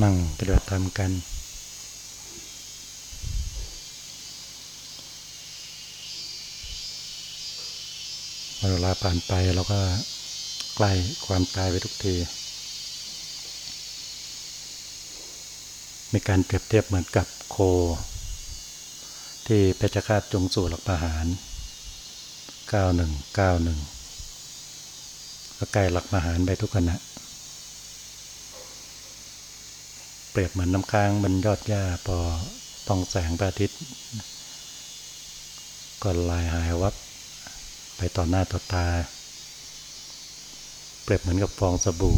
นั่งปฏิบัติธรรมกัน เวลาผ่านไปเราก็ใกล้ความตายไปทุกที มีการเปรียบเทียบเหมือนกับโค ที่เพชฌฆาตจงสู่หลักประหาร 9191 ก็ใกล้หลักประหารไปทุกขณะ เปรียบเหมือนน้ำค้างบนยอดหญ้าพอต้องแสงพระอาทิตย์ก็ลายหายวับ ไปต่อหน้าต่อตา เปรียบเหมือนกับฟองสบู่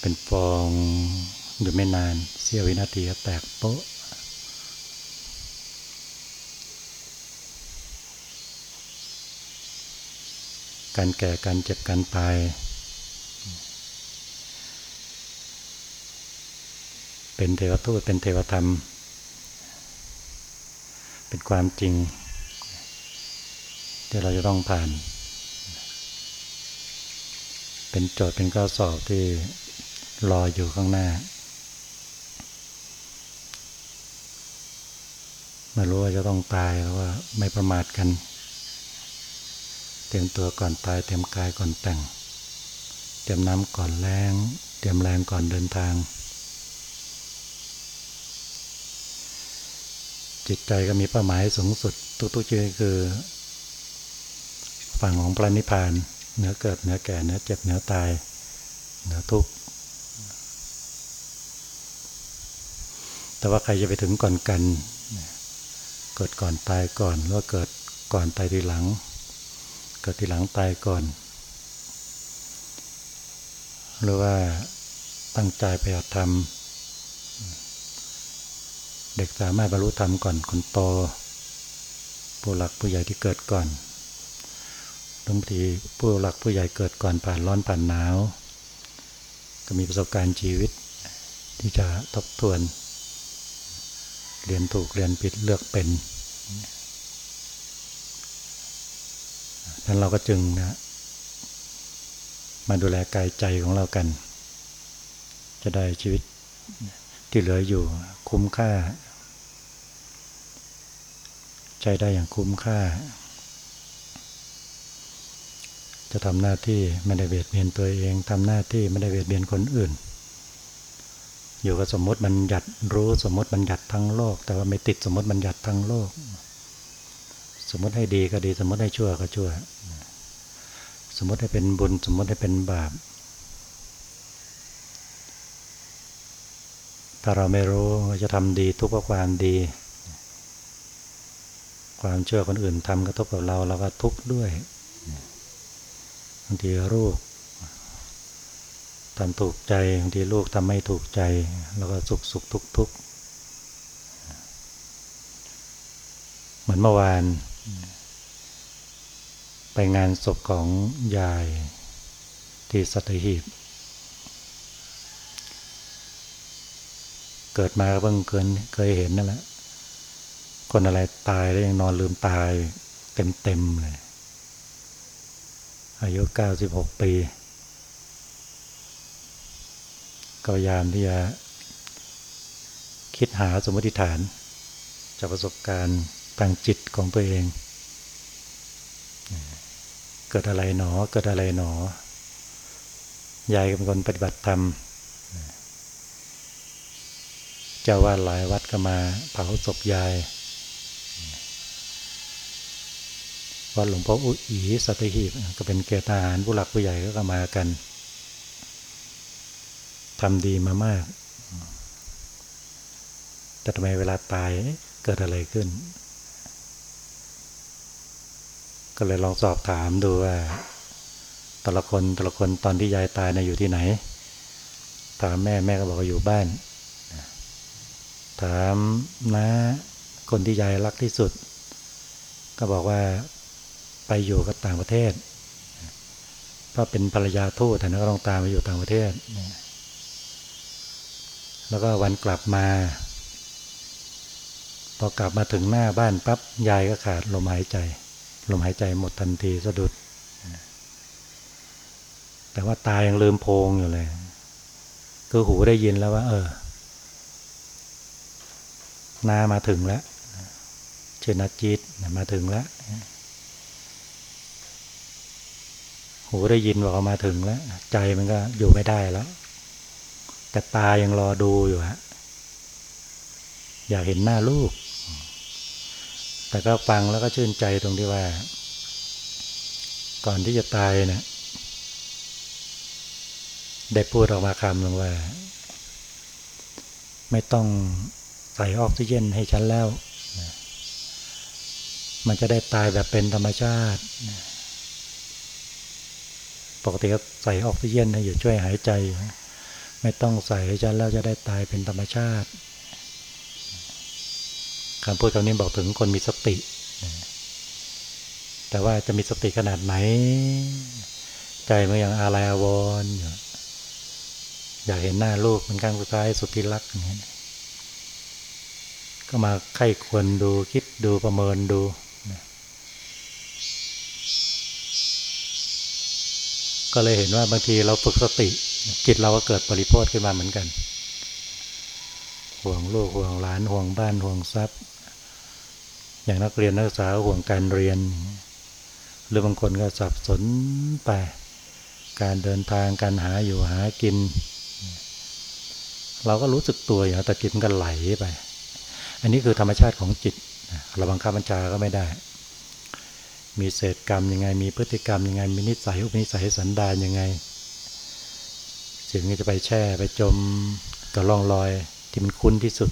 เป็นฟองอยู่ไม่นานเสี้ยววินาทีก็แตกโป๊ะการแก่การเจ็บการตาย เป็นเทวทูตเป็นเทวธรรม เป็นความจริง ที่เราจะต้องผ่าน เป็นโจทย์เป็นข้อสอบที่รออยู่ข้างหน้าม่รู้ว่าจะต้องตายหรือว่าไม่ประมาทกัน เตรียมตัวก่อนตายเตรียมกายก่อนแต่ง เตรียมน้ำก่อนแรง เตรียมแรงก่อนเดินทาง จิตใจก็มีเป้าหมายสูงสุด ทุกๆชีวิตคือ ฝั่งของพระนิพพานเนื้อเกิดเนื้อแก่เนื้อเจ็บเนื้อตายเนื้อทุกข์แต่ว่าใครจะไปถึงก่อนกัน เกิดก่อนตายก่อนหรือว่าเกิดก่อนตายทีหลัง เกิดทีหลังตายก่อน หรือว่าตั้งใจไปอัตธรรม เด็กสามารถบรรลุธรรมก่อนคนโตผู้หลักผู้ใหญ่ที่เกิดก่อนบางทีผู้หลักผู้ใหญ่เกิดก่อนผ่านร้อนผ่านหนาว ก็มีประสบการณ์ชีวิต ที่จะทบทวน เรียนถูกเรียนผิดเลือกเป็นนั้นเราก็จึงนะมาดูแลกายใจของเรากัน จะได้ชีวิต ที่เหลืออยู่คุ้มค่า ใช้ได้อย่างคุ้มค่า จะทำหน้าที่ไม่ได้เบียดเบียนตัวเองทำหน้าที่ไม่ได้เบียดเบียนคนอื่น อยู่กับสมมติบัญญัติรู้สมมติบัญญัติทั้งโลก แต่ว่าไม่ติดสมมติบัญญัติทั้งโลก สมมติให้ดีก็ดี สมมติให้ชั่วก็ชั่ว สมมติให้เป็นบุญ สมมติให้เป็นบาป ถ้าเราไม่รู้จะทำดีทุกข์ความดี ความเชื่อคนอื่นทำกระทบกับเราเราก็ทุกข์ด้วยบางทีลูกทำถูกใจบางทีลูกทำไม่ถูกใจเราก็สุขสุขทุกทุกเหมือนเมื่อวาน ไปงานศพของยายที่สัตหีบ เกิดมาเพิ่งเคยเคยเห็นนั่นแหละ คนอะไรตายแล้วยังนอนลืมตายเต็มๆเลย อายุเก้าสิบหกปี ก็พยายามที่จะคิดหาสมมติฐาน จากประสบการณ์ทางจิตของตัวเอง เกิดอะไรหนอ เกิดอะไรหนอ ยายเป็นคนปฏิบัติธรรม เจ้าว่าหลายวัดก็มาเผาศพยาย วัดหลวงพ่ออุอีสัตหีบก็เป็นเกตาหารผู้หลักผู้ใหญ่ก็มากันทำดีมามาก แต่ทำไมเวลาตายเกิดอะไรขึ้น ก็เลยลองสอบถามดูว่าแต่ละคนแต่ละคนตอนที่ยายตายนะอยู่ที่ไหน ถามแม่แม่ก็บอกว่าอยู่บ้าน ถามนะ คนที่ยายรักที่สุด ก็บอกว่าไปอยู่กับต่างประเทศเพราะเป็นภรรยาทูตแต่ก็ต้องตามไปอยู่ต่างประเทศ แล้วก็วันกลับมา พอกลับมาถึงหน้าบ้านปั๊บยายก็ขาดลมหายใจ ลมหายใจหมดทันทีสะดุด แต่ว่าตายังลืมโพงอยู่เลย คือหูได้ยินแล้วว่า เออ นามาถึงแล้วเชนัจิตมาถึงแล้วหูได้ยินบอกมาถึงแล้ว ใจมันก็อยู่ไม่ได้แล้ว แต่ตายังรอดูอยู่ฮะอยากเห็นหน้าลูก แต่ก็ฟังแล้วก็ชื่นใจตรงที่ว่า ก่อนที่จะตายเนะี่ยได้พูดออกมาคำหนึ่งว่า ไม่ต้อง ใส่ออกซิเจนให้ฉันแล้ว มันจะได้ตายแบบเป็นธรรมชาติ ปกติก็ใส่ออกซิเจนให้อยู่ช่วยหายใจ ไม่ต้องใส่ให้ฉันแล้วจะได้ตายเป็นธรรมชาติคำพูดคำนี้บอกถึงคนมีสติ แต่ว่าจะมีสติขนาดไหน ใจมันยังอะไรอาวรอยู่อยากเห็นหน้าลูกเป็นครั้งสุดท้ายสุดที่รักอย่างนี้ ก็มาไข้ควรดูคิดดูประเมินดูก็เลยเห็นว่าบางทีเราฝึกสติ จิตเราก็เกิดปริโพธขึ้นมาเหมือนกัน ห่วงลูกห่วงหลานห่วงบ้านห่วงทรัพย์ อย่างนักเรียนนักศึกษาห่วงการเรียน หรือบางคนก็สับสนไป การเดินทางการหาอยู่หากิน เราก็รู้สึกตัวอย่างแต่จิตมันก็ไหลไป อันนี้คือธรรมชาติของจิตเราบังคับบัญชาก็ไม่ได้ มีเศษกรรมยังไง มีพฤติกรรมยังไง มีนิสัยอุปนิสัยสันดานยังไงสิ่งนี้จะไปแช่ไปจมกับร่องรอยที่มันคุ้นที่สุด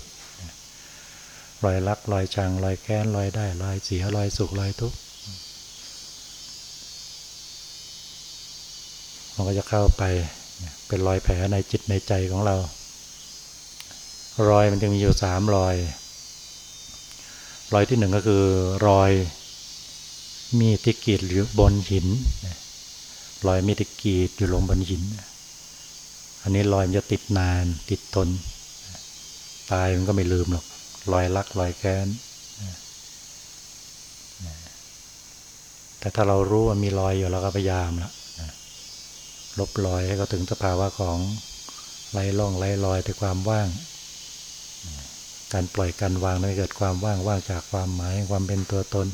รอยรักรอยชังรอยแค้นรอยได้รอยเสียรอยสุขรอยทุกข์มันก็จะเข้าไปเป็นรอยแผลในจิตในใจของเรา รอยมันจะมีอยู่สามรอย รอยที่หนึ่งก็คือรอยมีดที่กีดอยู่บนหินรอยมีดที่กีดอยู่ลงบนหิน อันนี้รอยมันจะติดนานติดทน ตายมันก็ไม่ลืมหรอกรอยรักรอยแค้นแต่ถ้าเรารู้ว่ามีรอยอยู่เราก็พยายามละลบรอยให้เขาถึงสภาวะของไร้ร่องไร้รอยแต่ความว่าง การปล่อยการวางนั้นเกิดความว่างว่างจากความหมายความเป็นตัวตน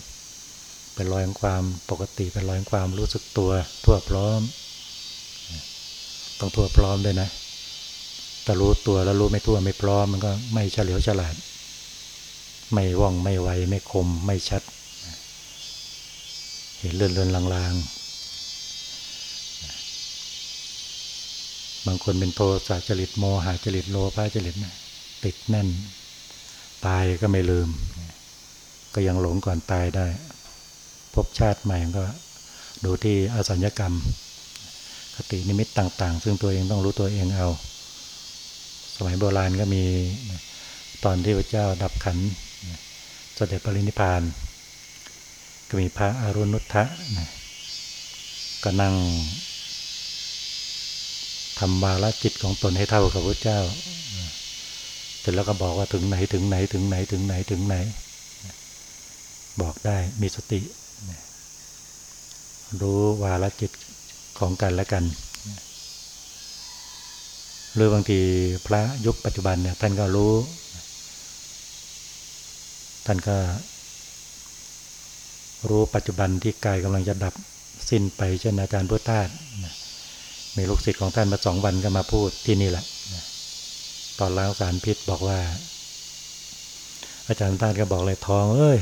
เป็นรอยของความปกติเป็นรอยของความรู้สึกตัวทั่วพร้อม ต้องทั่วพร้อมด้วยนะแต่รู้ตัวแล้วรู้ไม่ทั่วไม่พร้อมมันก็ไม่เฉลียวฉลาด ไม่ว่องไม่ไวไม่คมไม่ชัด เห็นเลื่อนเลื่อนลางๆ บางคนเป็นโทสะจริตโมหะจริตโลภะจริตติดแน่น ตายก็ไม่ลืม ก็ยังหลงก่อนตายได้ พบชาติใหม่ก็ดูที่อสัญญกรรม คตินิมิตต่าง ๆ ซึ่งตัวเองต้องรู้ตัวเองเอา สมัยโบราณก็มีตอนที่พระเจ้าดับขันเสด็จปรินิพานก็มีพระอรุณุทธะก็นั่งทำวาลจิตของตนให้เท่ากับพระเจ้า เสร็จแล้วก็บอกว่าถึงไหนถึงไหนถึงไหนถึงไหนถึงไหน บอกได้มีสติ รู้วาลจิตของกันและกันหรือบางทีพระยุคปัจจุบันเนี่ยท่านก็รู้ ท่านก็ รู้ปัจจุบันที่กายกำลังจะดับสิ้นไปเช่นอาจารย์พุทธาสมีลูกศิษย์ของท่านมาสองวันก็มาพูดที่นี่แหละ ตอนล้างสารพิษบอกว่า อาจารย์ท่านก็บอกเลยทองเอ้ย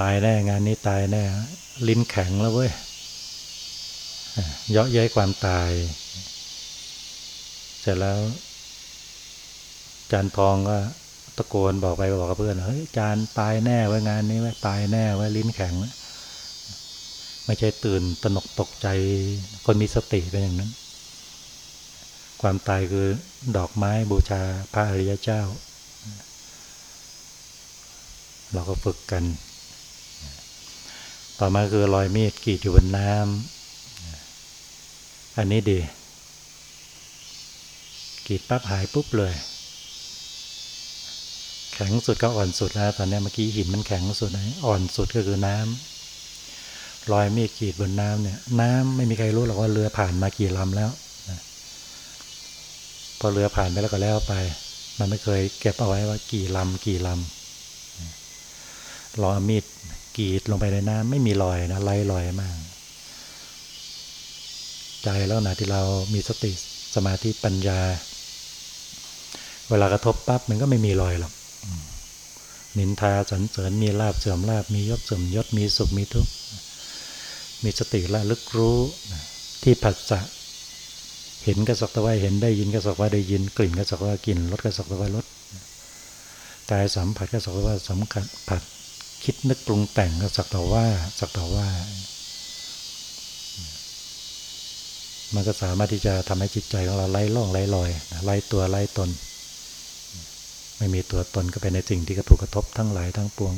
ตายแน่งานนี้ตายแน่ ลิ้นแข็งแล้วเว้ยเยาะเย้ยความตาย เสร็จแล้วจานทองก็ตะโกนบอกไปบอกกับเพื่อนเฮ้ยจานตายแน่ไว้งานนี้ไว้ตายแน่ไว้ลิ้นแข็งไม่ใช่ตื่นตนกตกใจคนมีสติเป็นอย่างนั้น ความตายคือดอกไม้บูชาพระอริยเจ้า เราก็ฝึกกัน ต่อมาคือรอยมีดกีดอยู่บนน้ำอันนี้ดีกีดปั๊บหายปุ๊บเลย แข็งสุดก็อ่อนสุดแล้วตอนนี้เมื่อกี้หินมันแข็งสุดไหนอ่อนสุดก็คือน้ำรอยมีดกีดบนน้ำเนี่ย น้ำไม่มีใครรู้หรอกว่าเรือผ่านมากี่ลำแล้ว พอเรือผ่านไปแล้วก็แล้วไป มันไม่เคยเก็บเอาไว้ว่ากี่ลำกี่ลำลองอมีดกรีดลงไปในน้ำไม่มีรอยนะไล่รอยมาก ใจแล้วนะที่เรามีสติสมาธิปัญญา เวลากระทบปั๊บมันก็ไม่มีรอยหรอกนินทาสรรเสริญมีลาบเสื่อมลาบมียศเสื่อมยศมีสุขมีทุกข์มีสติละลึกรู้ที่ผัสสะ เห็นก็สักแต่ว่าเห็นได้ยินก็สักว่าได้ยิน กลิ่นก็สักว่ากลิ่นรสก็สักแต่ว่ารสกายสัมผัสก็สักว่าสัมผัสคิดนึกปรุงแต่งก็สักแต่ว่าสักแต่ว่า มันก็สามารถที่จะทำให้จิตใจของเราไล่ล่องไล่ลอยไล่ตัวไล่ตน ไม่มีตัวตนก็เป็นในสิ่งที่กระถูกกระทบทั้งหลายทั้งปวง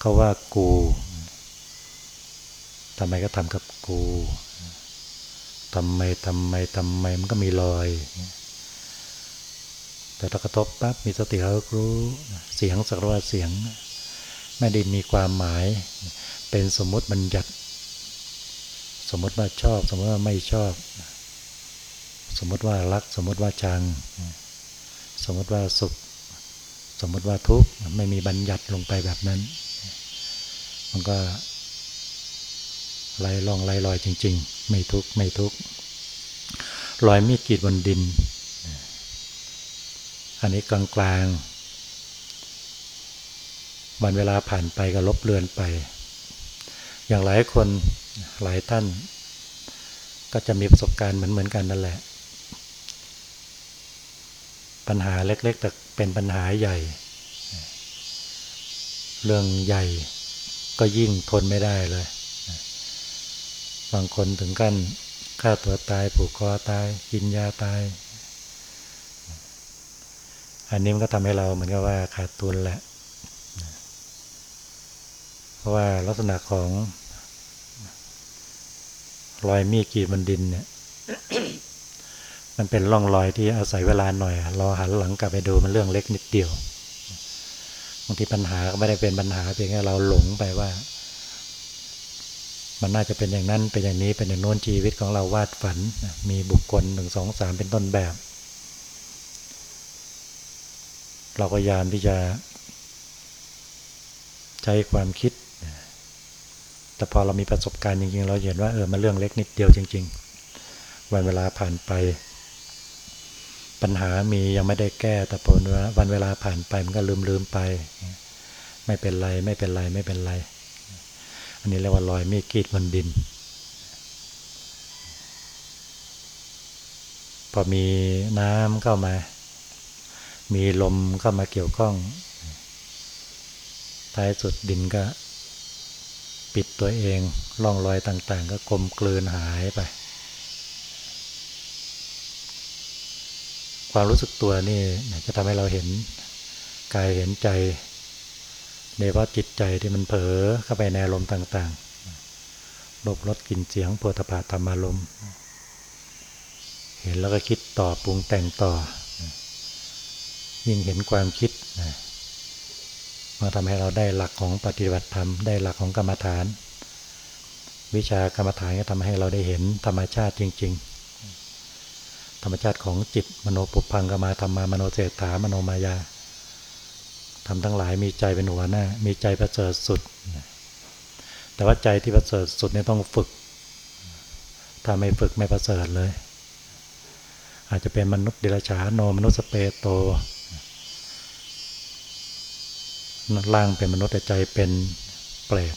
เขาว่ากูทำไมก็ทำกับกู ทำไมทำไมทำไมมันก็มีรอย แต่ถ้ากระทบปั๊บมีสติแล้รู้เสียงสักว่าเสียง ไม่ได้มีความหมาย เป็นสมมติบัญญัติ สมมติว่าชอบ สมมติว่าไม่ชอบ สมมติว่ารัก สมมติว่าชัง สมมติว่าสุข สมมติว่าทุกข์ไม่มีบัญญัติลงไปแบบนั้น มันก็ ไล่ล่องไล่ลอยจริง ๆ ไม่ทุกข์ไม่ทุกข์รอยมีดกรีดบนดิน อันนี้กลางๆวันเวลาผ่านไปก็ลบเลือนไป อย่างหลายคนหลายท่าน ก็จะมีประสบการณ์เหมือนเหมือนกันนั่นแหละ ปัญหาเล็ก ๆ แต่เป็นปัญหาใหญ่ เรื่องใหญ่ก็ยิ่งทนไม่ได้เลย บางคนถึงกันฆ่าตัวตายผูกคอตายกินยาตาย อันนี้มันก็ทำให้เราเหมือนกับว่าขาดทุนแหละ เพราะว่าลักษณะของรอยมีดกีดบนดินเนี่ย มันเป็นร่องรอยที่อาศัยเวลาหน่อยรอหันหลังกลับไปดูมันเรื่องเล็กนิดเดียวบางทีปัญหาก็ไม่ได้เป็นปัญหาเพียงแค่เราหลงไปว่า มันน่าจะเป็นอย่างนั้นเป็นอย่างนี้เป็นอย่างโน้นชีวิตของเราวาดฝันมีบุคคลหนึ่งสองสามเป็นต้นแบบ เราก็ยามที่จะใช้ความคิด แต่พอเรามีประสบการณ์จริงๆ เราเห็นว่าเออมันเรื่องเล็กนิดเดียวจริง ๆ วันเวลาผ่านไป ปัญหามียังไม่ได้แก้แต่พอวันเวลาผ่านไปมันก็ลืมลืมไป ไม่เป็นไรไม่เป็นไรไม่เป็นไร อันนี้เรียกว่าลอยมีกีดบนดิน พอมีน้ำเข้ามา มีลมเข้ามาเกี่ยวข้อง ท้ายสุดดินก็ ปิดตัวเองร่องรอยต่างๆ ก็กลมกลืนหายไป ความรู้สึกตัวนี่จะทำให้เราเห็นกายเห็นใจ โดยว่าะจิตใจที่มันเผลอเข้าไปในอารมณ์ต่างๆลบลดกลิ่นเสียงปวดตาธรรมารมณ์เห็นแล้วก็คิดต่อปรุงแต่งต่อ ยิ่งเห็นความคิดมาทำให้เราได้หลักของปฏิบัติธรรม ได้หลักของกรรมฐาน วิชากรรมฐานก็ทำให้เราได้เห็นธรรมชาติจริง ๆ ธรรมชาติของจิตมโนปุพังกมาธรรมามโนเจตามโนมายา ทำทั้งหลายมีใจเป็นหัวหน้า มีใจประเสริฐสุด แต่ว่าใจที่ประเสริฐสุดเนี่ยต้องฝึก ถ้าไม่ฝึกไม่ประเสริฐเลย อาจจะเป็นมนุษย์เดรัจฉานโนมนุษย์สเปโตล่างเป็นมนุษย์แต่ใจเป็นเปรต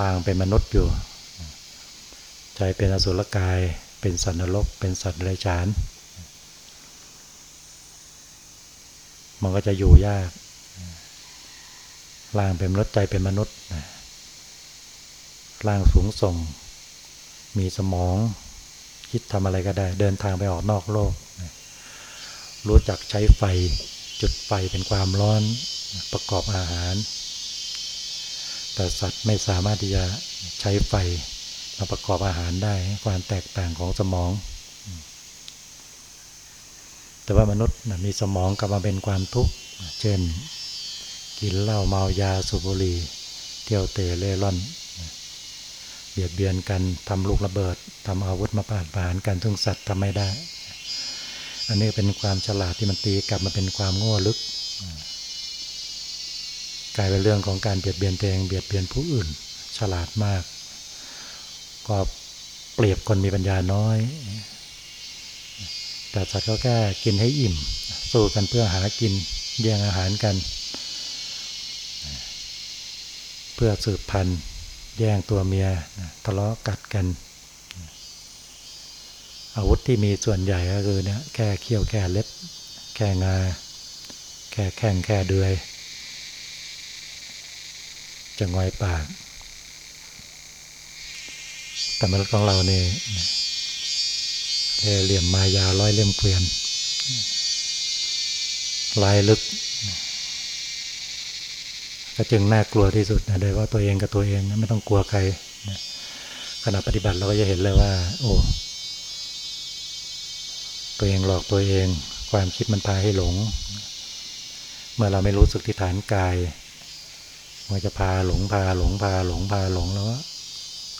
ล่างเป็นมนุษย์อยู่ ใจเป็นอสุรกาย เป็นสัตว์นรก เป็นสัตว์เดรัจฉาน มันก็จะอยู่ยากร่างเป็นมนุษย์ใจเป็นมนุษย์ร่างสูงส่ง มีสมอง คิดทำอะไรก็ได้ เดินทางไปออกนอกโลก รู้จักใช้ไฟ จุดไฟเป็นความร้อนประกอบอาหาร แต่สัตว์ไม่สามารถที่จะใช้ไฟมาประกอบอาหารได้ ความแตกต่างของสมอง แต่ว่ามนุษย์มีสมองกลับมาเป็นความทุกข์ เช่น กินเหล้าเมายาสูบบุหรี่เที่ยวเตะเล่ร่อน เบียดเบียนกันทำลูกระเบิดทำอาวุธมาปาดปานกันซึ่งสัตว์ทำไม่ได้ อันนี้เป็นความฉลาดที่มันตีกลับมาเป็นความโง่ลึก กลายเป็นเรื่องของการเบียดเบียนตัวเองเบียดเบียนผู้อื่น ฉลาดมาก ก็เปรียบคนมีปัญญาน้อย แต่สัตว์ก็แค่กินให้อิ่ม สู้กันเพื่อหากินแย่งอาหารกัน เพื่อสืบพันธุ์ แย่งตัวเมียทะเลาะกัดกัน อาวุธที่มีส่วนใหญ่ก็คือเนี่ยแค่เขี้ยวแค่เล็บ แค่งา แค่แข้งแค่เดือย จะงอยปาก แต่มนุษย์ของเราเนี่ย เหลี่ยมมายาร้อยเล่มเกวียนลายลึก ก็จึงน่ากลัวที่สุดนะโดยว่าตัวเองกับตัวเองนะไม่ต้องกลัวใครขณะปฏิบัติเราก็จะเห็นเลยว่า โอ้ตัวเองหลอกตัวเอง ความคิดมันพาให้หลง เมื่อเราไม่รู้สึกที่ฐานกาย มันจะพาหลงพาหลงพาหลงพาหลงแล้ว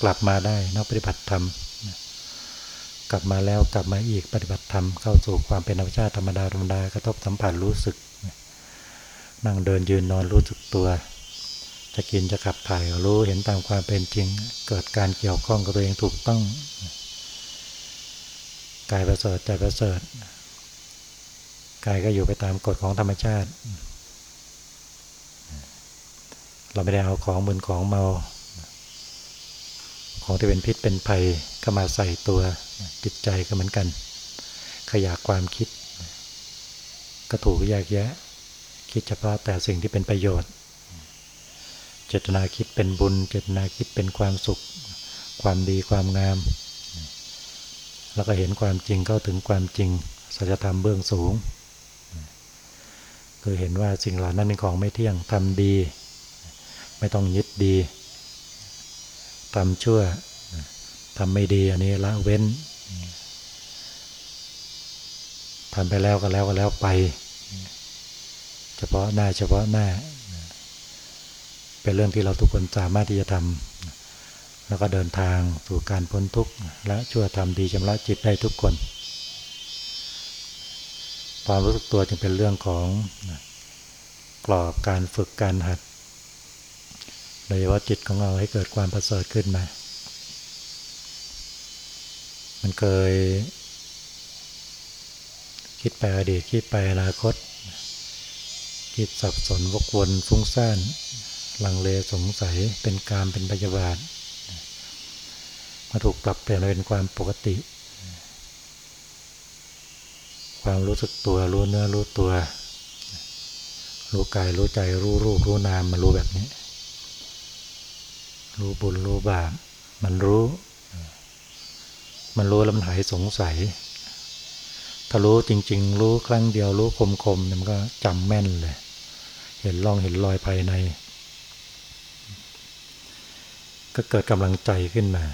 กลับมาได้นักปฏิบัติธรรม กลับมาแล้วกลับมาอีกปฏิบัติธรรมเข้าสู่ความเป็นธรรมชาติธรรมดาธรรมดากระทบสัมผัสรู้สึก นั่งเดินยืนนอนรู้สึกตัว จะกินจะขับถ่ายรู้เห็นตามความเป็นจริง เกิดการเกี่ยวข้องกับตัวเองถูกต้องกายประเสริฐใจประเสริฐกายก็อยู่ไปตามกฎของธรรมชาติ เราไม่ได้เอาของมืนของเมา ของที่เป็นพิษเป็นภัยก็มาใส่ตัวจิตใจก็เหมือนกัน ขยากความคิด ก็ถูกแยกแยะ คิดเฉพาะแต่สิ่งที่เป็นประโยชน์ เจตนาคิดเป็นบุญ เจตนาคิดเป็นความสุข ความดีความงาม แล้วก็เห็นความจริงเข้าถึงความจริงสัจธรรมเบื้องสูงคือเห็นว่าสิ่งเหล่านั้นเป็นของไม่เที่ยงทำดี ไม่ต้องยึดดี ทำชั่วทำไม่ดีอันนี้ละเว้นทำไปแล้วก็แล้วก็แล้วไป เฉพาะหน้าเฉพาะหน้า เป็นเรื่องที่เราทุกคนสามารถที่จะทำแล้วก็เดินทางสู่การพ้นทุกข์และชั่วทำดีชำระจิตได้ทุกคน ความรู้สึกตัวจึงเป็นเรื่องของกรอบการฝึกการหัด โดยเฉพาะจิตของเราให้เกิดความประเสริฐขึ้นมา มันเคย คิดไปอดีตคิดไปอนาคต คิดสับสนวกวนฟุ้งซ่านลังเลสงสัยเป็นการเป็นพยาบาทมาถูกปรับเปลี่ยนเป็นความปกติ ความรู้สึกตัวรู้เนื้อรู้ตัว รู้กายรู้ใจรู้รูปรู้นามมันรู้แบบนี้ รู้บุญรู้บาปมันรู้ มันรู้แล้วมันหายสงสัย ถ้ารู้จริง ๆ รู้ครั้งเดียวรู้คมๆมันก็จำแม่นเลย เห็นร่องเห็นรอยภายใน ก็เกิดกำลังใจขึ้นมา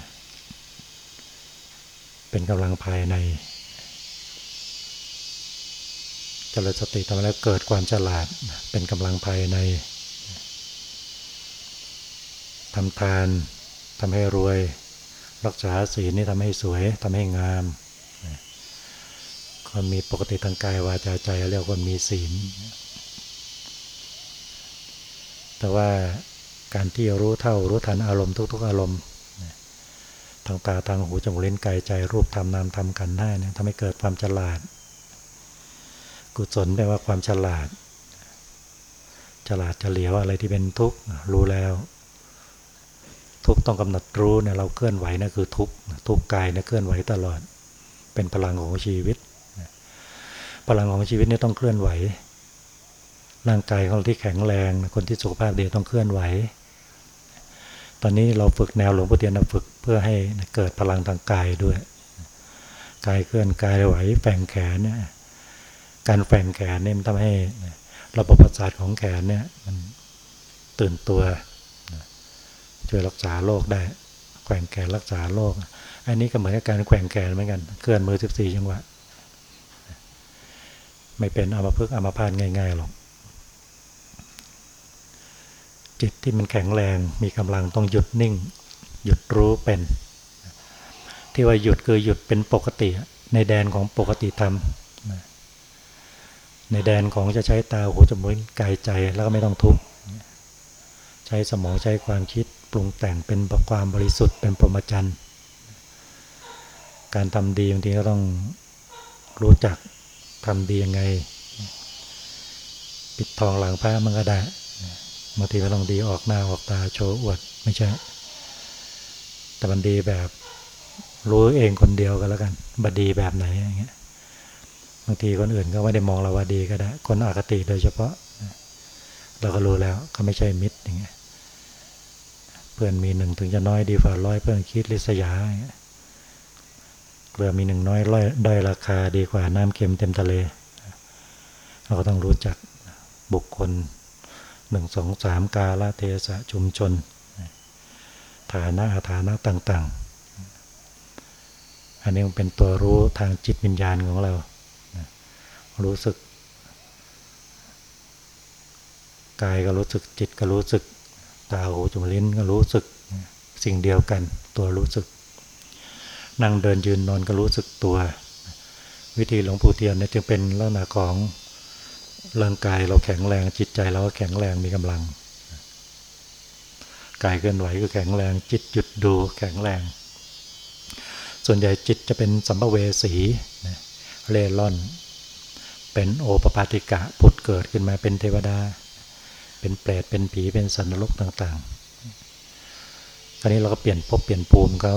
เป็นกำลังภายในจริญสติทำแล้วเกิดความฉลาดเป็นกำลังภายใน ทำทานทำให้รวย รักษาศีลนี่ทำให้สวยทำให้งามคนมีปกติทางกายวาจาใจเรียกคนมีศีล แต่ว่าการที่รู้เท่ารู้ทันอารมณ์ทุก ๆ อารมณ์ทางตาทางหูจมูกเลิ้นกายใจรูปธรรมนามธรรมกันได้เนี่ยทำให้เกิดความฉลาด กุศลแปลว่าความฉลาด ฉลาดเฉลียวอะไรที่เป็นทุกข์รู้แล้ว ทุกต้องกำหนดรู้เนี่ยเราเคลื่อนไหวนะคือทุกทุกกายเนี่ยเคลื่อนไหวตลอด เป็นพลังของชีวิต พลังของชีวิตเนี่ยต้องเคลื่อนไหว ร่างกายของเราที่แข็งแรงคนที่สุขภาพดีต้องเคลื่อนไหว ตอนนี้เราฝึกแนวหลวงพ่อเทียนฝึกเพื่อให้เกิดพลังทางกายด้วย กายเคลื่อนกายไหวแฝงแขนเนี่ยการแฝงแขนเนี่ยมันทำให้ระบบประสาทของแขนเนี่ยมันตื่นตัว ช่วยรักษาโรคได้ แขวงแขนรักษาโรคอันนี้ก็เหมือนกับการแขวงแขนเหมือนกันเคลื่อนมือสิบสี่จังหวะไม่เป็นอามาพึกอามาพานง่ายๆหรอกจิตที่มันแข็งแรงมีกำลังต้องหยุดนิ่ง หยุดรู้เป็น ที่ว่าหยุดคือหยุดเป็นปกติ ในแดนของปกติธรรมในแดนของจะใช้ตาหูจมูกกายใจแล้วก็ไม่ต้องทุกข์ใช้สมองใช้ความคิด ปรุงแต่งเป็นความบริสุทธิ์เป็นปรมจันทร์การทำดีบางทีก็ต้องรู้จักทำดียังไง ปิดทองหลังพระมันก็ได้บางทีก็ต้องดีออกหน้าออกตาโชว์อวดไม่ใช่ แต่มันดีแบบรู้เองคนเดียวก็แล้วกันบดีแบบไหนอย่างเงี้ยบางทีคนอื่นก็ไม่ได้มองเราว่าดีก็ได้ คนอคติโดยเฉพาะ เราก็รู้แล้วเขาไม่ใช่มิตรอย่างเงี้ย เพื่อนมีหนึ่งถึงจะน้อยดีกว่าร้อยเพื่อนคิดลิษยาเกลือมีหนึ่งน้อยร้อยด้อยราคาดีกว่าน้ำเค็มเต็มทะเล เราก็ต้องรู้จักบุคคลหนึ่งสองสามกาลเทศะชุมชน ฐานะอาฐานะต่างๆ อันนี้มันเป็นตัวรู้ทางจิตวิญญาณของเรา รู้สึก กายก็รู้สึกจิตก็รู้สึก ตาหูจมูกลิ้นก็รู้สึกสิ่งเดียวกันตัวรู้สึก นั่งเดินยืนนอนก็รู้สึกตัว วิธีหลวงปู่เทียนเนี่ยจึงเป็นลักษณะของร่างกายเราแข็งแรงจิตใจเราก็แข็งแรงมีกำลังกายเคลื่อนไหวก็แข็งแรง จิตหยุดดูแข็งแรง ส่วนใหญ่จิตจะเป็นสัมภเวสีเล่ร่อน เป็นโอปปาติกะผุดเกิดขึ้นมาเป็นเทวดา เป็นเปรตเป็นผีเป็นสันนรกต่างๆคราวนี้เราก็เปลี่ยนพบเปลี่ยนภูมิเขา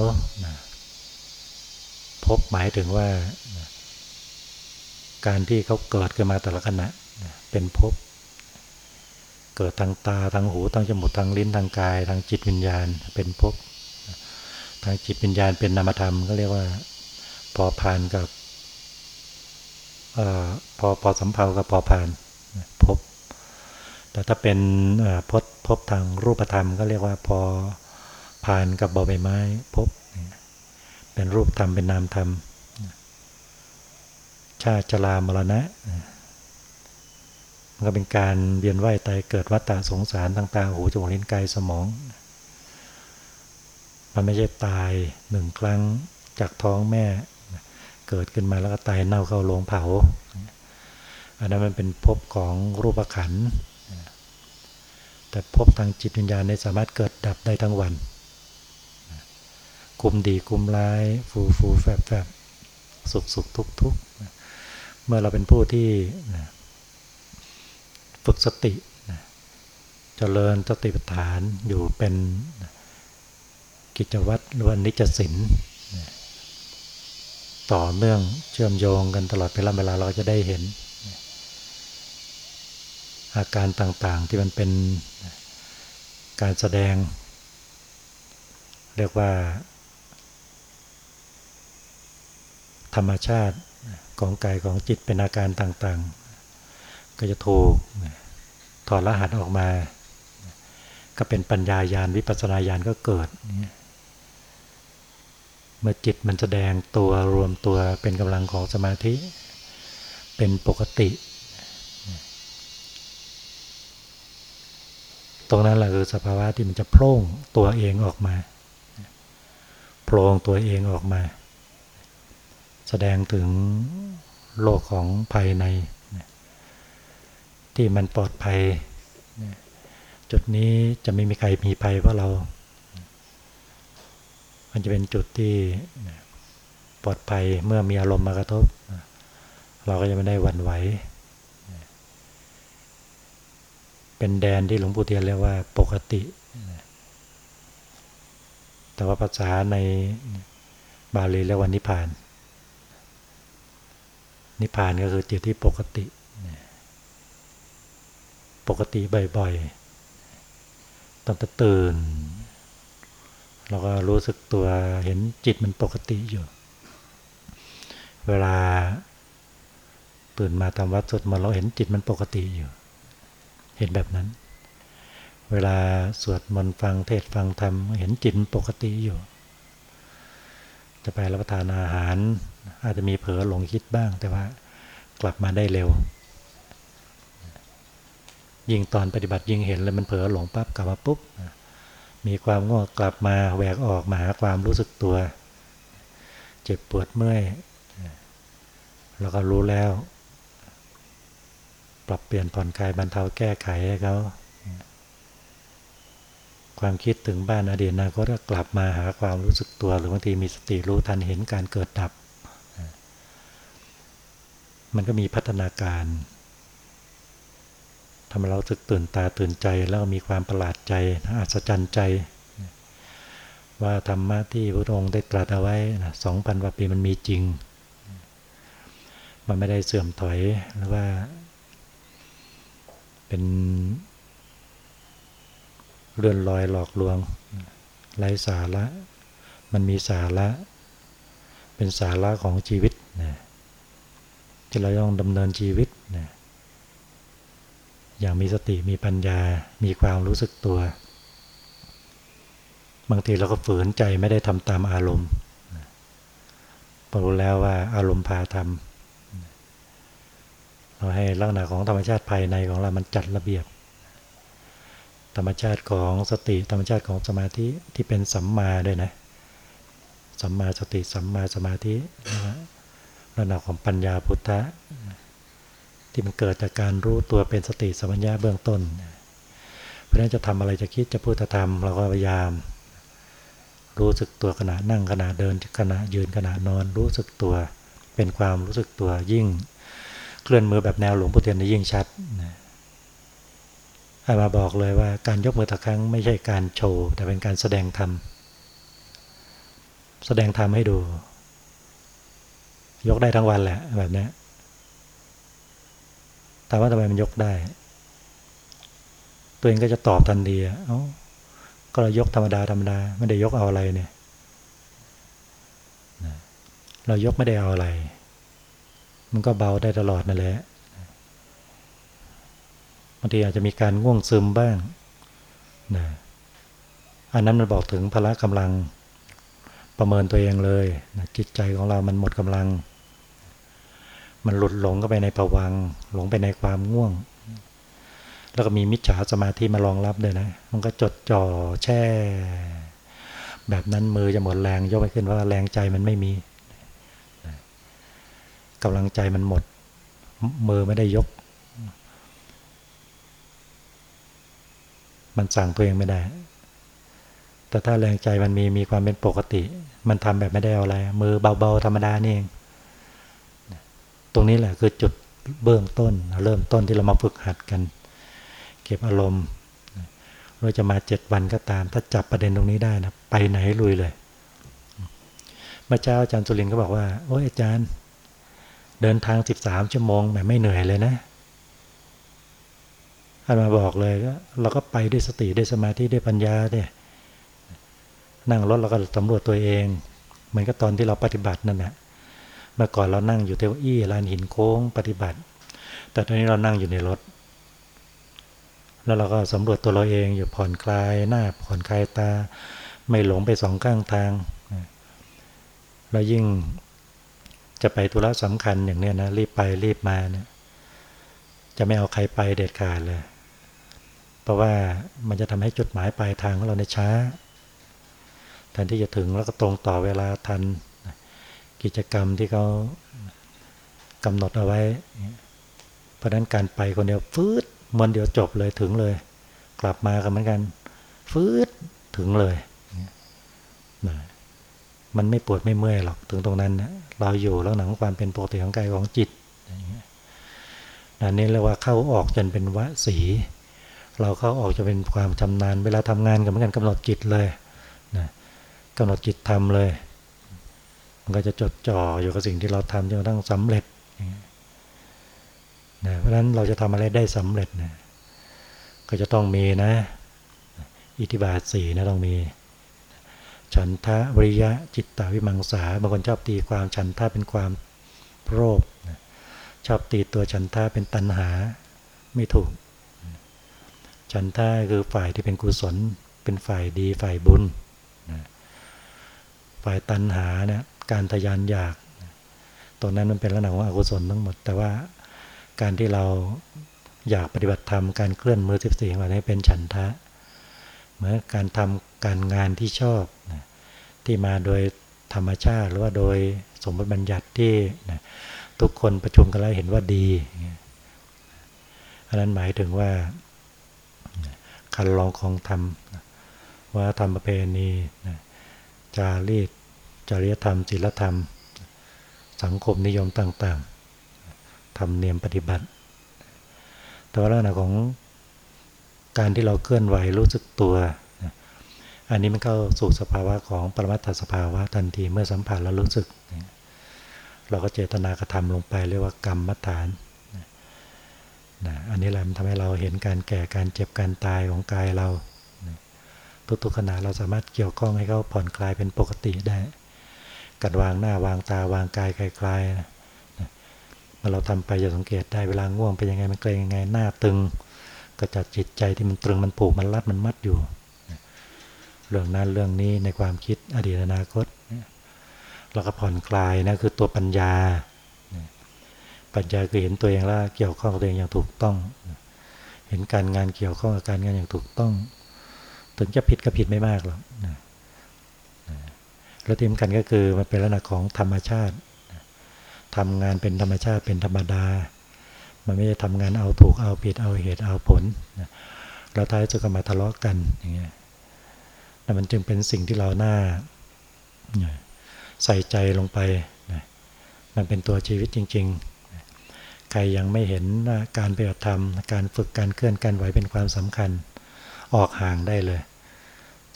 พบหมายถึงว่าการที่เขาเกิดขึ้นมาแต่ละขณะเป็นภพเกิดทางตาทางหูทางจมูกทางลิ้นทางกาย ทางจิตวิญญาณ เป็นภพทางจิตวิญญาณเป็นนามธรรมก็เรียกว่าพอพานกับอพอพอสัมเพากับพอพานภพ แต่ถ้าเป็นพพบทางรูปธรรมก็เรียกว่าพอพานกับบอใบไม้ภพเป็นรูปธรรมเป็นนามธรรม ชาติจรามรณะ มันก็เป็นการเวียนว่ายตายเกิดวัฏฏะสงสารต่างๆหูจมูกลิ้นกายสมอง มันไม่ใช่ตายหนึ่งครั้งจากท้องแม่ เกิดขึ้นมาแล้วก็ตายเน่าเข้าโรงเผา อันนั้นมันเป็นภพของรูปขัน แต่ภพทางจิตวิญญาณในสามารถเกิดดับได้ทั้งวันคุมดีคุมร้ายฟูฟูแฝบแฝบสุขสุขทุกทุกเมื่อเราเป็นผู้ที่ฝึกสติจเจริญสติปัฏฐานอยู่เป็นกิจวัตรหรือว่านิจสินต่อเนื่องเชื่อมโยงกันตลอดเวลาเวลาเราจะได้เห็น อาการต่างๆที่มันเป็นการแสดง เรียกว่า ธรรมชาติของกายของจิตเป็นอาการต่างๆ ก็จะถูกถอดรหัสออกมา ก็เป็นปัญญายาณวิปัสนาญาณก็เกิด เมื่อจิตมันแสดงตัวรวมตัวเป็นกำลังของสมาธิ เป็นปกติ ตรงนั้นแหละคือสภาวะที่มันจะโพร่งตัวเองออกมาโพร่งตัวเองออกมา แสดงถึงโลกของภายใน ที่มันปลอดภัย จุดนี้จะไม่มีใครมีภัยเพราะเรา มันจะเป็นจุดที่ปลอดภัยเมื่อมีอารมณ์มากระทบ เราก็จะไม่ได้หวั่นไหว เป็นแดนที่หลวงปู่เทียนเรียกว่าปกติ แต่ว่าภาษาในบาลีเรียกว่านิพาน นิพานก็คือจิตที่ปกติ ปกติบ่อยๆตั้งแต่ตื่น เราก็รู้สึกตัวเห็นจิตมันปกติอยู่ เวลาตื่นมาทำวัดสดมาเราเห็นจิตมันปกติอยู่ เห็นแบบนั้น เวลาสวดมนต์ฟังเทศฟังธรรมเห็นจิตปกติอยู่ จะไปรับประทานอาหาร อาจจะมีเผลอหลงคิดบ้าง แต่ว่ากลับมาได้เร็ว ยิ่งตอนปฏิบัติยิ่งเห็นแล้วมันเผลอหลงปั๊บกลับมาปุ๊บมีความง่วงกลับมาแหวกออกมาหาความรู้สึกตัว เจ็บปวดเมื่อยเราก็รู้แล้ว ปรับเปลี่ยนผ่อนคลายบรรเทาแก้ไขให้เขาความคิดถึงบ้านอดีตนาคตก็กลับมาหาความรู้สึกตัวหรือบางทีมีสติรู้ทันเห็นการเกิดดับ มันก็มีพัฒนาการทำให้เราสึกตื่นตาตื่นใจแล้วมีความประหลาดใจอัศจรรย์ใจ ว่าธรรมะที่พระองค์ได้ตรัสเอาไว้สองพันกว่าปีมันมีจริง มันไม่ได้เสื่อมถอยหรือว่า เป็นเลื่อนลอยหลอกลวงไร้สาระ มันมีสาระ เป็นสาระของชีวิตนะที่เราต้องดำเนินชีวิตนะอย่างมีสติมีปัญญา มีความรู้สึกตัว บางทีเราก็ฝืนใจไม่ได้ทำตามอารมณ์พอรู้แล้วว่าอารมณ์พาทำ เราให้ลักษณะของธรรมชาติภายในของเรา มันจัดระเบียบ ธรรมชาติของสติธรรมชาติของสมาธิที่เป็นสัมมาด้วยนะ สัมมาสติสัมมาสมาธิระดับของปัญญาพุทธะที่มันเกิดจากการรู้ตัวเป็นสติสัมปชัญญะเบื้องต้น เพราะนั้นจะทำอะไรจะคิดจะพูดจะทำเราก็พยายาม รู้สึกตัวขณะนั่งขณะเดินขณะยืนขณะนอน รู้สึกตัวเป็นความรู้สึกตัวยิ่ง เคลื่อนมือแบบแนวหลวงพ่อเทียนยิ่งชัดนะอามาบอกเลยว่าการยกมือตะครั้งไม่ใช่การโชว์ แต่เป็นการแสดงธรรม แสดงธรรมให้ดู ยกได้ทั้งวันแหละแบบนี้แต่ว่าทำไมมันยกได้ ตัวเองก็จะตอบทันทีเอ้าก็เรายกธรรมดาธรรมดาไม่ได้ยกเอาอะไรเนี่ย เรายกไม่ได้เอาอะไร มันก็เบาได้ตลอดนั่นแหละบางทีอาจจะมีการง่วงซึมบ้างนะอันนั้นมันบอกถึงพละกำลังประเมินตัวเองเลยนะจิตใจของเรามันหมดกำลัง มันหลุดหลงก็ไปในประวัง หลงไปในความง่วง แล้วก็มีมิจฉาสมาธิมารองรับเลยนะ มันก็จดจ่อแช่ แบบนั้นมือจะหมดแรงยกไปขึ้นว่าแรงใจมันไม่มี กำลังใจมันหมด มือไม่ได้ยก มันสั่งตัวเองไม่ได้ แต่ถ้าแรงใจมันมีมีความเป็นปกติ มันทำแบบไม่ได้อะไร มือเบาๆธรรมดานี่เอง ตรงนี้แหละคือจุดเบื้องต้น เริ่มต้นที่เรามาฝึกหัดกัน เก็บอารมณ์เราจะมาเจ็ดวันก็ตาม ถ้าจับประเด็นตรงนี้ได้นะ ไปไหนลุยเลย เมื่อเจ้าอาจารย์สุรินก็บอกว่า โอ้ยอาจารย์ เดินทางสิบสามชั่วโมงแบบไม่เหนื่อยเลยนะท่านมาบอกเลยก็เราก็ไปด้วยสติด้วยสมาธิด้วยปัญญาเนี่ยนั่งรถเราก็สำรวจตัวเองเหมือนกับตอนที่เราปฏิบัตินั่นแหละเมื่อก่อนเรานั่งอยู่เทวอี้ลานหินโค้งปฏิบัติ แต่ตอนนี้เรานั่งอยู่ในรถ แล้วเราก็สำรวจตัวเราเองอยู่ผ่อนคลายหน้าผ่อนคลายตา ไม่หลงไปสองข้างทาง แล้วยิ่ง จะไปธุระสำคัญอย่างเนี้ยนะรีบไปรีบมาเนี่ยจะไม่เอาใครไปเด็ดขาดเลย เพราะว่ามันจะทำให้จุดหมายปลายทางของเราในช้าแทนที่จะถึงแล้วก็ตรงต่อเวลาทัน กิจกรรมที่เขากำหนดเอาไว้ เพราะนั้นการไปคนเดียวฟืดมันเดียวจบเลยถึงเลย กลับมากันเหมือนกันฟืดถึงเลย มันไม่ปวดไม่เมื่อยหรอกถึงตรงนั้นนะเราอยู่แล้วหนังความเป็นปกติของกายของจิตอันนี้เรียกว่าเข้าออกจนเป็นวสี เราเข้าออกจะเป็นความชำนาญ เวลาทำงานกับเหมือนกันกำหนดจิตเลยนะกำหนดจิตทำเลย มันก็จะจดจ่ออยู่กับสิ่งที่เราทำจนกระทั่งสำเร็จนะเพราะฉะนั้นเราจะทำอะไรได้สำเร็จนะก็จะต้องมีนะ อิทธิบาทสี่นะต้องมี ฉันทะวิริยะจิตตาวิมังสาบางคนชอบตีความฉันทะเป็นความโรคชอบตีตัวฉันทะเป็นตัณหาไม่ถูก ฉันท่าคือฝ่ายที่เป็นกุศล เป็นฝ่ายดีฝ่ายบุญ ฝ่ายตัณหาเนี่ยการทยานอยากตรงนั้นมันเป็นลักษณะของอกุศลทั้งหมด แต่ว่าการที่เราอยากปฏิบัติธรรมการเคลื่อนมือสิบสี่ของเราเป็นฉันทะเหมือนการทำ การงานที่ชอบที่มาโดยธรรมชาติ หรือว่าโดยสมมติบัญญัติที่ทุกคนประชุมกันแล้วเห็นว่าดีอันนั้นหมายถึงว่าการลองของธรรมว่าธรรมประเพณีจารีตจริยธรรมศีลธรรม สังคมนิยมต่างๆทำเนียมปฏิบัติ แต่ว่าลักษณะของการที่เราเคลื่อนไหวรู้สึกตัว อันนี้มันเข้าสู่สภาวะของปรมัตถสภาวะทันทีเมื่อสัมผัสแล้วรู้สึก เราก็เจตนากระทำลงไปเรียกว่ากรรมมัฐานนะอันนี้แหละมันทำให้เราเห็นการแก่การเจ็บการตายของกายเรา ทุกๆขณะเราสามารถเกี่ยวข้องให้เขาผ่อนคลายเป็นปกติได้กัดวางหน้าวางตาวางกายคลายๆนะเมื่อเราทำไปจะสังเกตได้เวลาง่วงเป็นยังไงมันเกรงยังไงหน้าตึง ก็จัดจิตใจที่มันตรึงมันผูกมันรัดมันมัดอยู่ เรื่องนั้นเรื่องนี้ในความคิดอดีตอนาคตเราก็ผ่อนคลายนะคือตัวปัญญา ปัญญาคือเห็นตัวเองแล้วเกี่ยวข้องกับตัวเองอย่างถูกต้อง เห็นการงานเกี่ยวข้องกับการงานอย่างถูกต้อง ถึงจะผิดก็ผิดไม่มากหรอกแล้วที่สำคัญก็คือมันเป็นลักษณะของธรรมชาติทำงานเป็นธรรมชาติเป็นธรรมดา มันไม่ได้ทำงานเอาถูกเอาผิดเอาเหตุเอาผลเราท้ายสุดก็มาทะเลาะกันอย่างเงี้ย มันจึงเป็นสิ่งที่เราหน้าใส่ใจลงไปมันเป็นตัวชีวิตจริงๆ ใครยังไม่เห็นการปฏิบัติธรรม การฝึกการเคลื่อนการไหวเป็นความสำคัญ ออกห่างได้เลย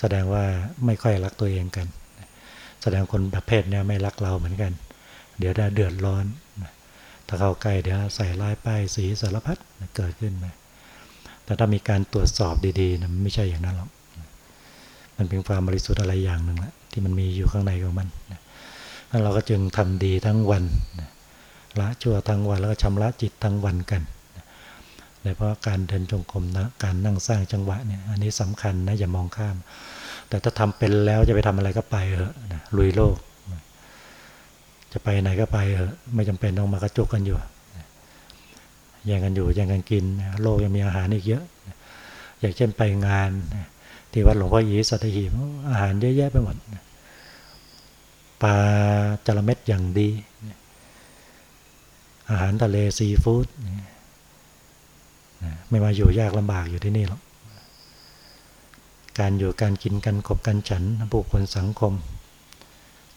แสดงว่าไม่ค่อยรักตัวเองกัน แสดงคนประเภทนี้ไม่รักเราเหมือนกัน เดี๋ยวได้เดือดร้อน ถ้าเข้าใกล้เดี๋ยวใส่ลายป้ายสีสารพัดเกิดขึ้นมาแต่ถ้ามีการตรวจสอบดีๆนะมันไม่ใช่อย่างนั้นหรอก มันเป็นความบริสุทธิ์อะไรอย่างหนึ่งแหละที่มันมีอยู่ข้างในของมันแล้วเราก็จึงทำดีทั้งวันละชั่วทั้งวันแล้วก็ชำระจิตทั้งวันกันโดยเพราะการเดินจงกรมนะการนั่งสร้างจังหวะเนี่ยอันนี้สำคัญนะอย่ามองข้าม แต่ถ้าทำเป็นแล้วจะไปทำอะไรก็ไปเถอะลุยโลก จะไปไหนก็ไปเถอะไม่จำเป็นต้องมากระจุกกันอยู่แย่งกันอยู่แย่งกันกิน โลกยังมีอาหารอีกเยอะ อย่างเช่นไปงาน ที่วัดหลวงพ่อยีสัตหีบอาหารเยอะแยะไปหมดปลาจระเม็ดอย่างดี อาหารทะเลซีฟู้ดไม่มาอยู่ยากลำบากอยู่ที่นี่หรอกการอยู่การกินกันขบกันฉันบุคคลสังคม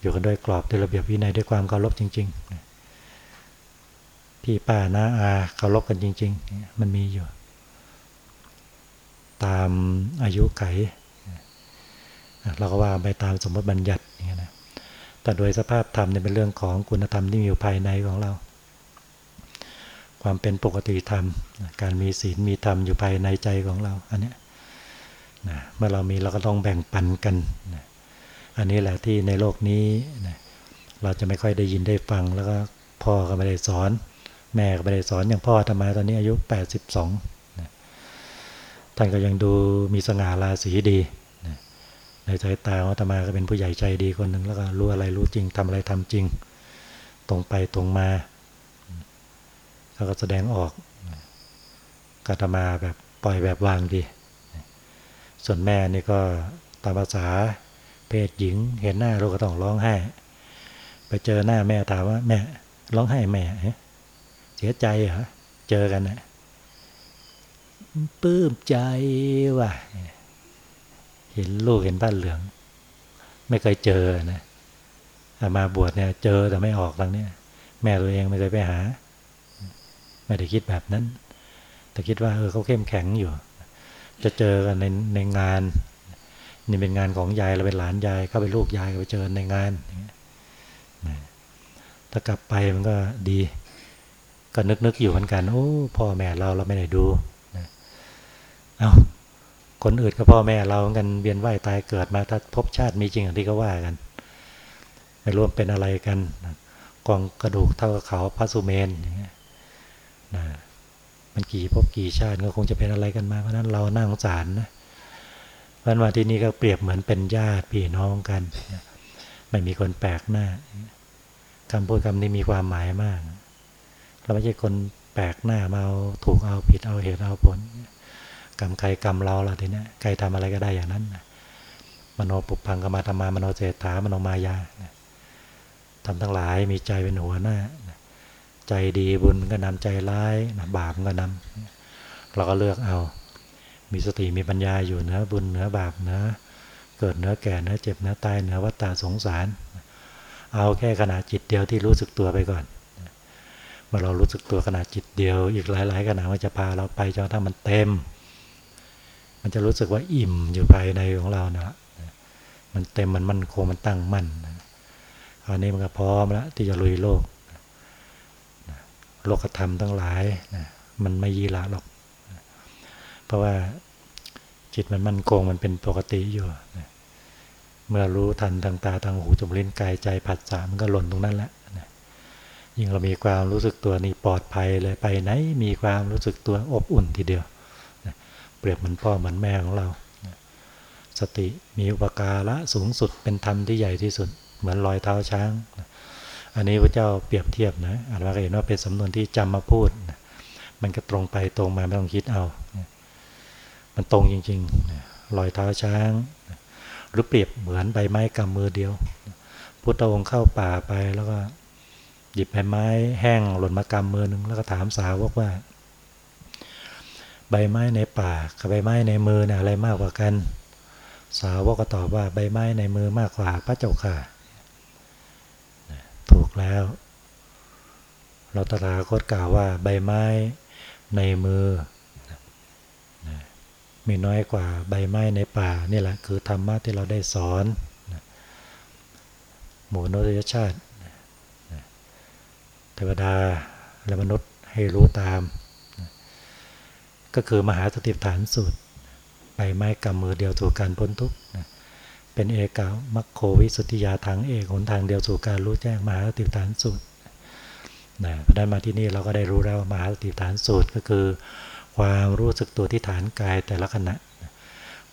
อยู่กันด้วยกรอบด้วยระเบียบวินัยด้วยความเคารพจริง ๆ พี่ป้าน้าอาเคารพกันจริง ๆ มันมีอยู่ ตามอายุไข เราก็ว่าไปตามสมมติบัญญัติอย่างเงี้ยนะ แต่โดยสภาพธรรมเนี่ยเป็นเรื่องของคุณธรรมที่มีอยู่ภายในของเรา ความเป็นปกติธรรม การมีศีลมีธรรมอยู่ภายในใจของเรา อันนี้นะเมื่อเรามีเราก็ต้องแบ่งปันกันนะอันนี้แหละที่ในโลกนี้นะเราจะไม่ค่อยได้ยินได้ฟัง แล้วก็พ่อก็ไม่ได้สอน แม่ก็ไม่ได้สอนอย่างพ่อทำไมตอนนี้อายุ 82นะ ท่านก็ยังดูมีสง่าราศีดีในสายตาอาตมาก็เป็นผู้ใหญ่ใจดีคนหนึ่งแล้วก็รู้อะไรรู้จริงทำอะไรทำจริง ตรงไปตรงมาแล้วก็แสดงออกกาตมาแบบปล่อยแบบวางดี ส่วนแม่นี่ก็ตามภาษาเพศหญิง เห็นหน้าเราก็ต้องร้องไห้ ไปเจอหน้าแม่ถามว่าแม่ร้องไห้แม่เสียใจเหรอเจอกันนะ ปลื้มใจว่ะ เห็นลูกเห็นบ้านเหลือง ไม่เคยเจอนะมาบวชเนี่ย เจอแต่ไม่ออกทางเนี้ยแม่ตัวเองไม่เคยไปหา ไม่ได้คิดแบบนั้น แต่คิดว่าเออเขาเข้มแข็งอยู่ จะเจอกันในในงาน นี่เป็นงานของยายเราเป็นหลานยายเขาเป็นลูกยายไปเจอในงานถ้ากลับไปมันก็ดี ก็นึกนึกอยู่เหมือนกัน โอ้พ่อแม่เราเราไม่ได้ดู เอาคนอื่นก็พ่อแม่เรากันเวียนว่ายตายเกิดมาถ้าพบชาติมีจริงอย่างที่เขาว่ากันไม่รวมเป็นอะไรกันกองกระดูกเท่ากับเขาพระสุเมนอย่างเงี้ยนะมันกี่พบกี่ชาติก็คงจะเป็นอะไรกันมาเพราะนั้นเราน่าสงสารนะวันมาที่นี่ก็เปรียบเหมือนเป็นญาติพี่น้องกันไม่มีคนแปลกหน้าคำพูดคำนี้มีความหมายมาก เราไม่ใช่คนแปลกหน้ามาเอาถูกเอาผิดเอาเหตุเอาผล กรรมใครกรรมเราละทีนี้ใครทำอะไรก็ได้อย่างนั้นมโนปุพังกมาธรรมามโนเจตามโนมายาทำทั้งหลายมีใจเป็นหัวหน้าใจดีบุญก็นำใจร้ายบาปก็นเราก็เลือกเอา มีสติมีปัญญาอยู่เหนือบุญเหนือบาปเหนือเกิดเหนือแก่เหนือเจ็บเหนือตายเหนือวัฏฏะสงสาร เอาแค่ขณะจิตเดียวที่รู้สึกตัวไปก่อนเมื่อเรารู้สึกตัวขณะจิตเดียว อีกหลาย ๆขณะมันจะพาเราไปจนถ้ามันเต็ม มันจะรู้สึกว่าอิ่มอยู่ภายในของเรานะมันเต็มมันมั่นคงมันตั้งมั่นคราวนี้มันก็พร้อมแล้วที่จะลุยโลก โลกธรรมทั้งหลายมันไม่ยีละหรอก เพราะว่าจิตมันมั่นคงมันเป็นปกติอยู่นะเมื่อรู้ทันทางตาทางหูจมูกลิ้นกายใจผัสสะมันก็หล่นตรงนั้นแหละยิ่งเรามีความรู้สึกตัวนี่ปลอดภัยเลยไปไหน มีความรู้สึกตัวอบอุ่นทีเดียว เปรียบเหมือนพ่อเหมือนแม่ของเรา สติมีอุปการะสูงสุดเป็นธรรมที่ใหญ่ที่สุด เหมือนรอยเท้าช้าง อันนี้พระเจ้าเปรียบเทียบนะอาจารย์เห็นว่าเป็นสำนวนที่จำมาพูด มันก็ตรงไปตรงมาไม่ต้องคิดเอา มันตรงจริงๆรอยเท้าช้าง หรือเปรียบเหมือนใบไม้กำมือเดียว พุทธองค์เข้าป่าไปแล้วก็หยิบใบไม้แห้งหล่นมากำมือหนึ่งแล้วก็ถามสาวกว่า ใบไม้ในป่ากับใบไม้ในมือนี่ยอะไรมากกว่ากัน สาวกก็ตอบว่าใบไม้ในมือมากกว่าพระเจ้าค่ะ ถูกแล้ว เราตถาคตกล่าวว่าใบไม้ในมือมีน้อยกว่าใบไม้ในป่านี่แหละคือธรรมะที่เราได้สอนหมู่นุษยชาติเทวดาและมนุษย์ให้รู้ตาม ก็คือมหาสติปัฏฐานสูตรใบไม้กำมือเดียวสู่การพ้นทุกข์เป็นเอกามัคโควิสุทธิยาทางเอกหนทางเดียวสู่การรู้แจ้งมหาสติปัฏฐานสูตรนะพอได้มาที่นี่เราก็ได้รู้แล้วมหาสติปัฏฐานสูตรก็คือ ความรู้สึกตัวที่ฐานกายแต่ละขณะ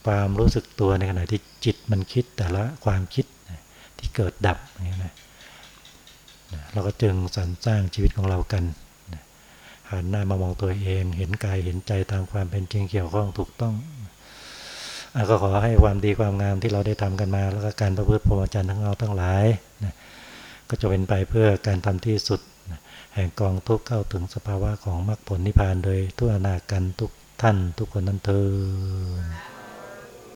ความรู้สึกตัวในขณะที่จิตมันคิดแต่ละความคิดที่เกิดดับนี้นะเราก็จึงสรรสร้างชีวิตของเรากัน หันหน้ามามองตัวเอง เห็นกายเห็นใจตามความเป็นจริงเกี่ยวข้องถูกต้องก็ขอให้ความดีความงามที่เราได้ทำกันมา แล้วก็การประพฤติพรหมจรรย์ทั้งเราทั้งหลายนะก็จะเป็นไปเพื่อการทำที่สุดแห่งกองทุกเข้าถึงสภาวะของมรรคผลนิพพานโดยทั่วนากันทุกท่านทุกคนนั้นเธอ